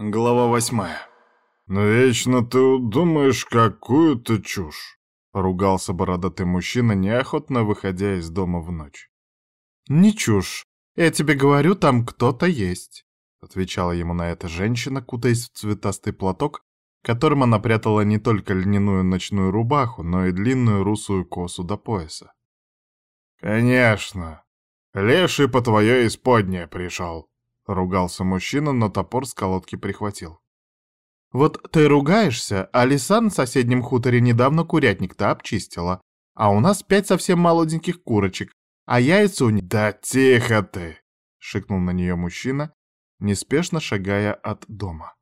Глава восьмая. «Но вечно ты думаешь какую-то чушь», — ругался бородатый мужчина, неохотно выходя из дома в ночь. «Не чушь. Я тебе говорю, там кто-то есть», — отвечала ему на это женщина, кутаясь в цветастый платок, которым она прятала не только льняную ночную рубаху, но и длинную русую косу до пояса. «Конечно. Леший по твое исподнее пришел», Ругался мужчина, но топор с колодки прихватил. «Вот ты ругаешься, а лиса на соседнем хуторе недавно курятник-то обчистила, а у нас пять совсем молоденьких курочек, а яйца у них...» «Да тихо ты!» — шикнул на нее мужчина, неспешно шагая от дома.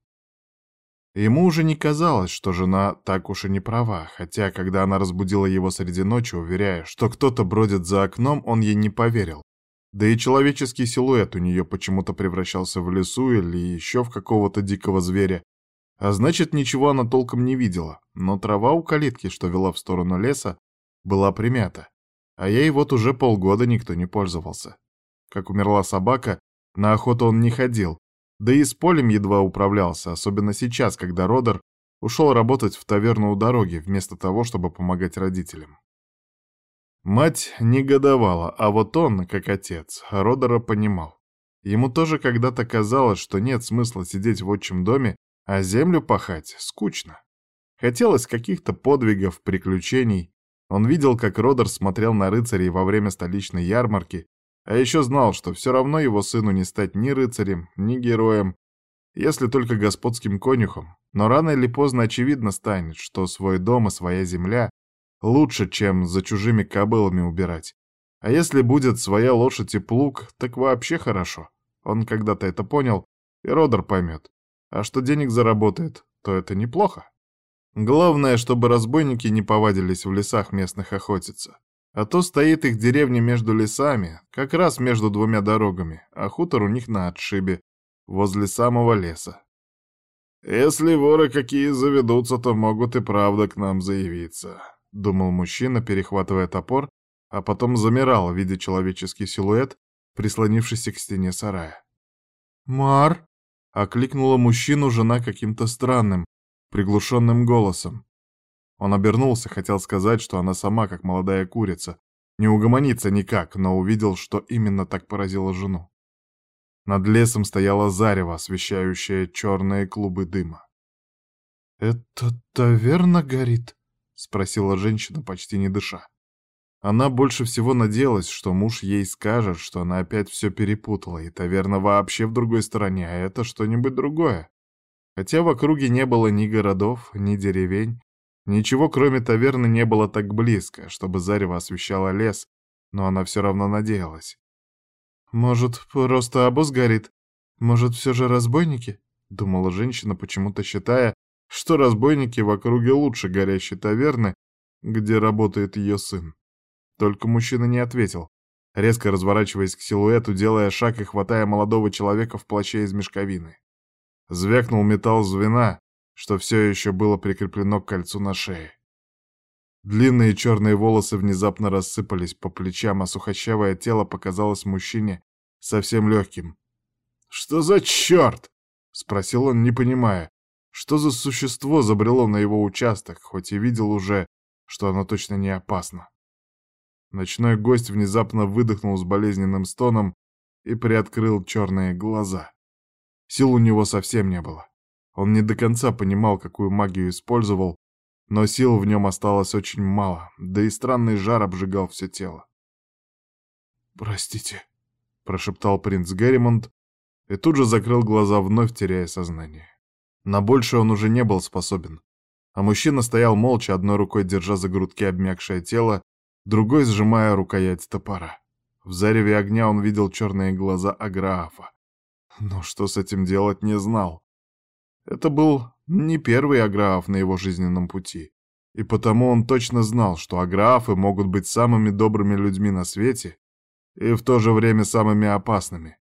Ему уже не казалось, что жена так уж и не права, хотя, когда она разбудила его среди ночи, уверяя, что кто-то бродит за окном, он ей не поверил. Да и человеческий силуэт у нее почему-то превращался в лесу или еще в какого-то дикого зверя. А значит, ничего она толком не видела, но трава у калитки, что вела в сторону леса, была примята. А ей вот уже полгода никто не пользовался. Как умерла собака, на охоту он не ходил, да и с полем едва управлялся, особенно сейчас, когда Родер ушел работать в таверну у дороги, вместо того, чтобы помогать родителям. Мать негодовала, а вот он, как отец, Родера понимал. Ему тоже когда-то казалось, что нет смысла сидеть в отчим доме, а землю пахать скучно. Хотелось каких-то подвигов, приключений. Он видел, как Родер смотрел на рыцарей во время столичной ярмарки, а еще знал, что все равно его сыну не стать ни рыцарем, ни героем, если только господским конюхом. Но рано или поздно очевидно станет, что свой дом и своя земля Лучше, чем за чужими кобылами убирать. А если будет своя лошадь и плуг, так вообще хорошо. Он когда-то это понял, и Родер поймет. А что денег заработает, то это неплохо. Главное, чтобы разбойники не повадились в лесах местных охотиться. А то стоит их деревня между лесами, как раз между двумя дорогами, а хутор у них на отшибе, возле самого леса. Если воры какие заведутся, то могут и правда к нам заявиться думал мужчина, перехватывая топор, а потом замирал, видя человеческий силуэт, прислонившийся к стене сарая. «Мар!» — окликнула мужчину жена каким-то странным, приглушенным голосом. Он обернулся, хотел сказать, что она сама, как молодая курица, не угомонится никак, но увидел, что именно так поразило жену. Над лесом стояла зарево, освещающее черные клубы дыма. «Это таверна горит?» — спросила женщина, почти не дыша. Она больше всего надеялась, что муж ей скажет, что она опять все перепутала, и таверна вообще в другой стороне, а это что-нибудь другое. Хотя в округе не было ни городов, ни деревень, ничего кроме таверны не было так близко, чтобы зарево освещало лес, но она все равно надеялась. «Может, просто обоз горит? Может, все же разбойники?» — думала женщина, почему-то считая, что разбойники в округе лучше горящей таверны, где работает ее сын. Только мужчина не ответил, резко разворачиваясь к силуэту, делая шаг и хватая молодого человека в плаще из мешковины. Звякнул металл звена, что все еще было прикреплено к кольцу на шее. Длинные черные волосы внезапно рассыпались по плечам, а сухощавое тело показалось мужчине совсем легким. «Что за черт?» — спросил он, не понимая. Что за существо забрело на его участок, хоть и видел уже, что оно точно не опасно? Ночной гость внезапно выдохнул с болезненным стоном и приоткрыл черные глаза. Сил у него совсем не было. Он не до конца понимал, какую магию использовал, но сил в нем осталось очень мало, да и странный жар обжигал все тело. «Простите», — прошептал принц Герримонт и тут же закрыл глаза, вновь теряя сознание. На больше он уже не был способен. А мужчина стоял молча, одной рукой держа за грудки обмякшее тело, другой сжимая рукоять топора. В зареве огня он видел черные глаза Аграафа. Но что с этим делать, не знал. Это был не первый Аграаф на его жизненном пути. И потому он точно знал, что Аграафы могут быть самыми добрыми людьми на свете и в то же время самыми опасными,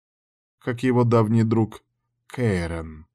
как его давний друг Кейрен.